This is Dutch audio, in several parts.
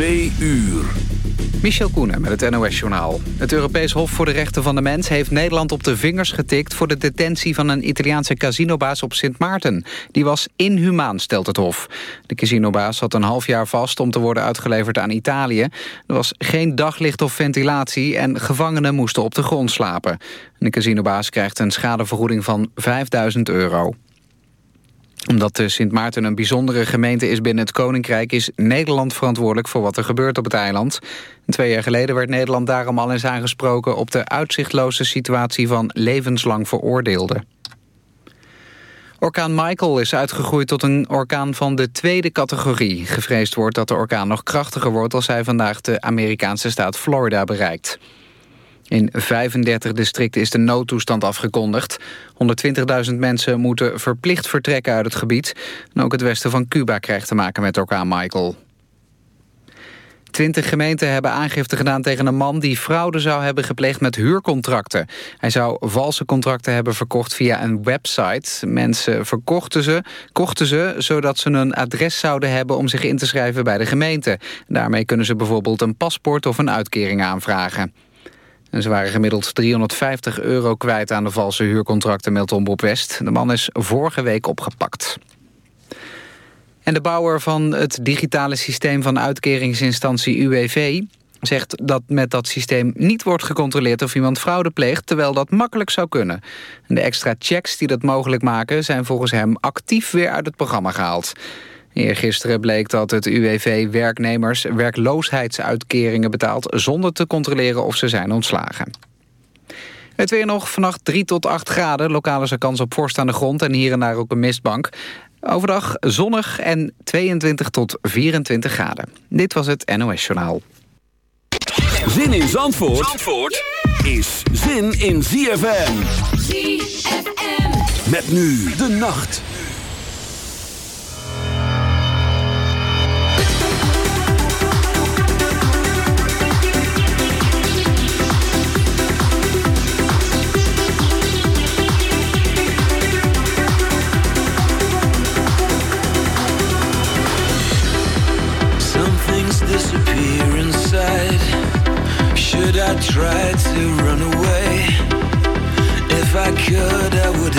Twee uur. Michel Koenen met het NOS-journaal. Het Europees Hof voor de Rechten van de Mens heeft Nederland op de vingers getikt... voor de detentie van een Italiaanse casinobaas op Sint Maarten. Die was inhumaan, stelt het Hof. De casinobaas zat een half jaar vast om te worden uitgeleverd aan Italië. Er was geen daglicht of ventilatie en gevangenen moesten op de grond slapen. De casinobaas krijgt een schadevergoeding van 5000 euro omdat de Sint Maarten een bijzondere gemeente is binnen het Koninkrijk... is Nederland verantwoordelijk voor wat er gebeurt op het eiland. twee jaar geleden werd Nederland daarom al eens aangesproken... op de uitzichtloze situatie van levenslang veroordeelden. Orkaan Michael is uitgegroeid tot een orkaan van de tweede categorie. Gevreesd wordt dat de orkaan nog krachtiger wordt... als hij vandaag de Amerikaanse staat Florida bereikt. In 35 districten is de noodtoestand afgekondigd. 120.000 mensen moeten verplicht vertrekken uit het gebied. En ook het westen van Cuba krijgt te maken met orkaan Michael. Twintig gemeenten hebben aangifte gedaan tegen een man... die fraude zou hebben gepleegd met huurcontracten. Hij zou valse contracten hebben verkocht via een website. Mensen verkochten ze, kochten ze... zodat ze een adres zouden hebben om zich in te schrijven bij de gemeente. Daarmee kunnen ze bijvoorbeeld een paspoort of een uitkering aanvragen. En ze waren gemiddeld 350 euro kwijt aan de valse huurcontracten, meldt Omroep West. De man is vorige week opgepakt. En de bouwer van het digitale systeem van uitkeringsinstantie UWV zegt dat met dat systeem niet wordt gecontroleerd of iemand fraude pleegt, terwijl dat makkelijk zou kunnen. de extra checks die dat mogelijk maken zijn volgens hem actief weer uit het programma gehaald. Eergisteren bleek dat het UWV werknemers werkloosheidsuitkeringen betaalt... zonder te controleren of ze zijn ontslagen. Het weer nog, vannacht 3 tot 8 graden. Lokaal is er kans op vorst aan de grond en hier en daar ook een mistbank. Overdag zonnig en 22 tot 24 graden. Dit was het NOS Journaal. Zin in Zandvoort, Zandvoort is zin in ZFM. ZFM. Met nu de nacht. I tried to run away. If I could, I would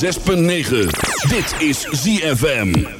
106.9. Dit is ZFM.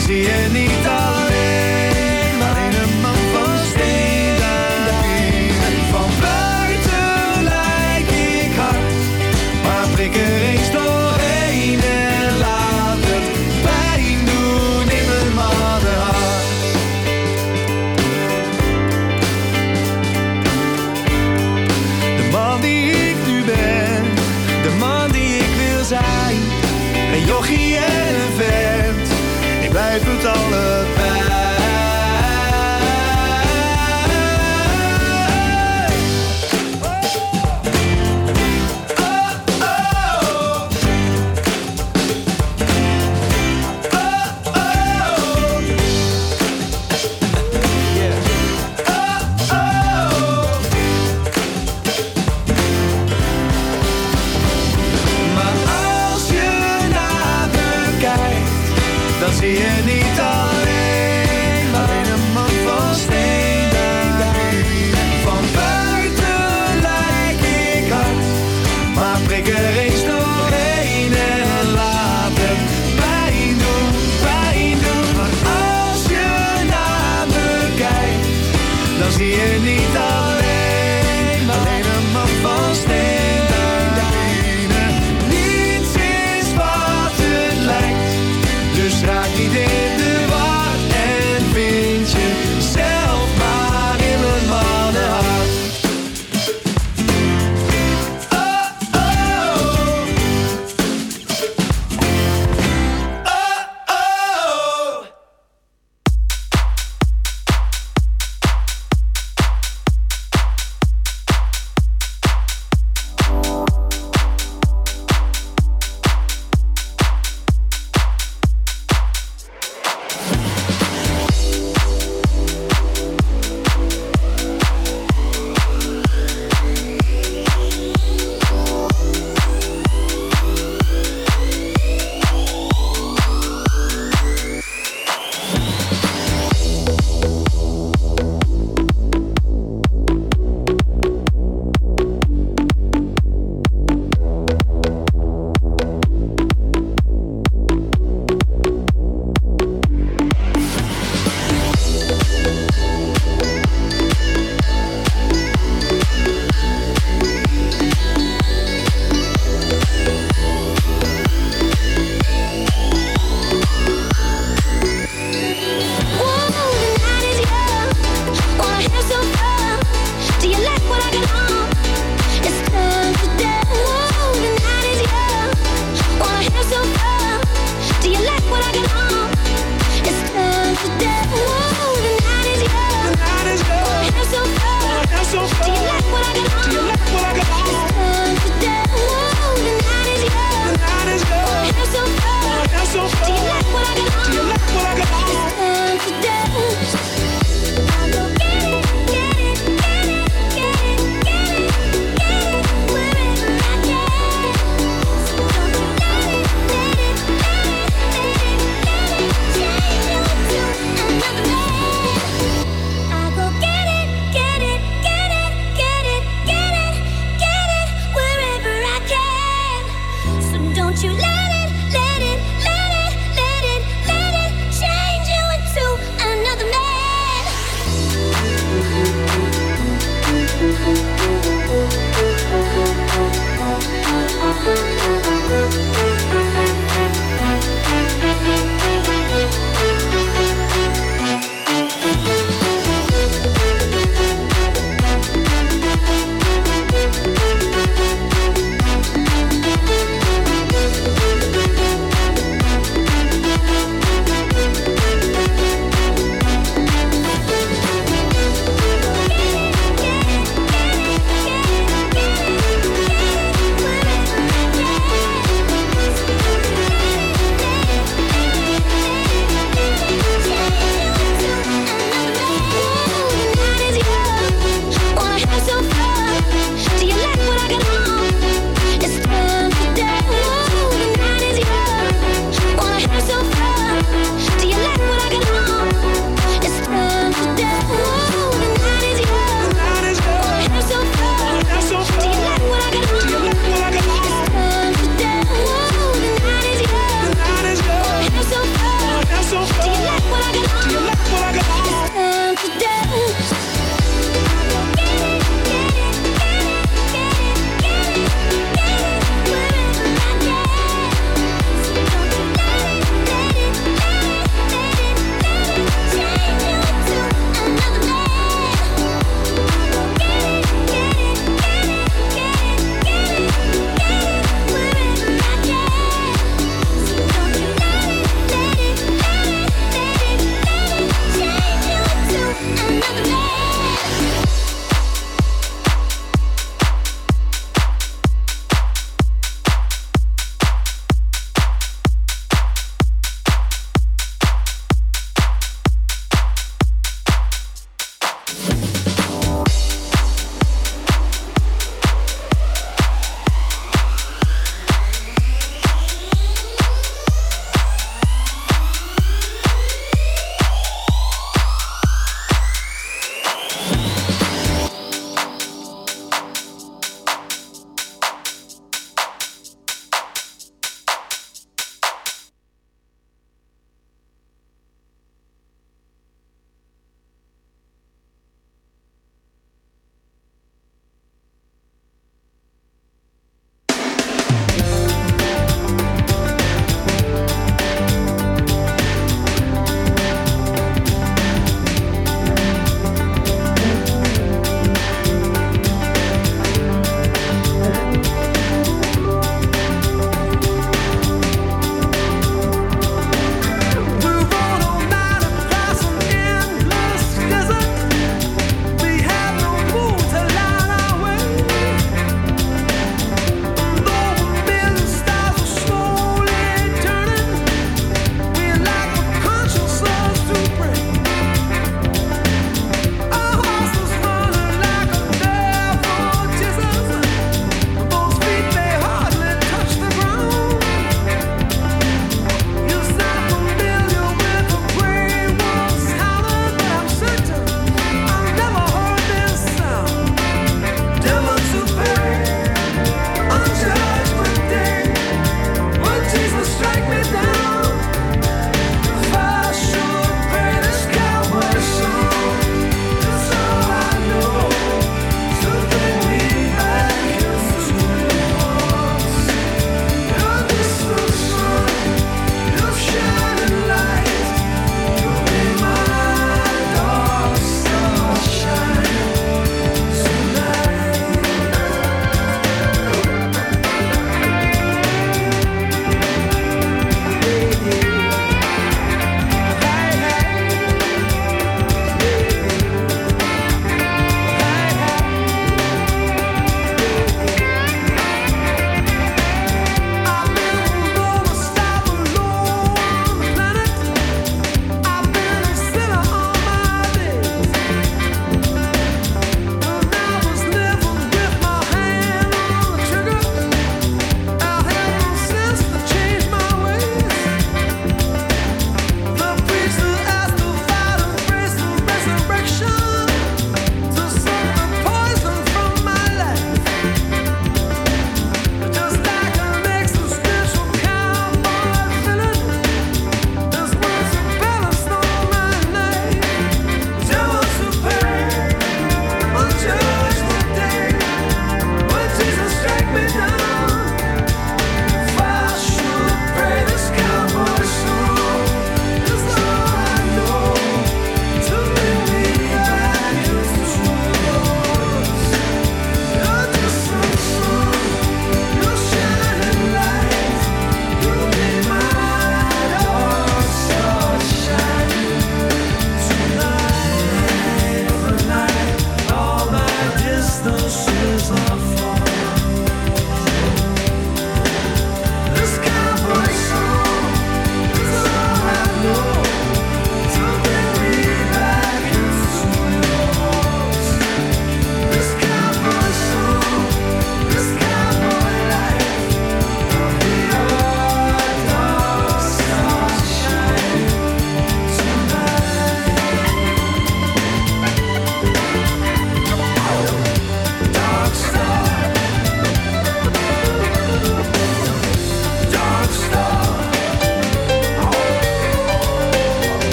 dan zie je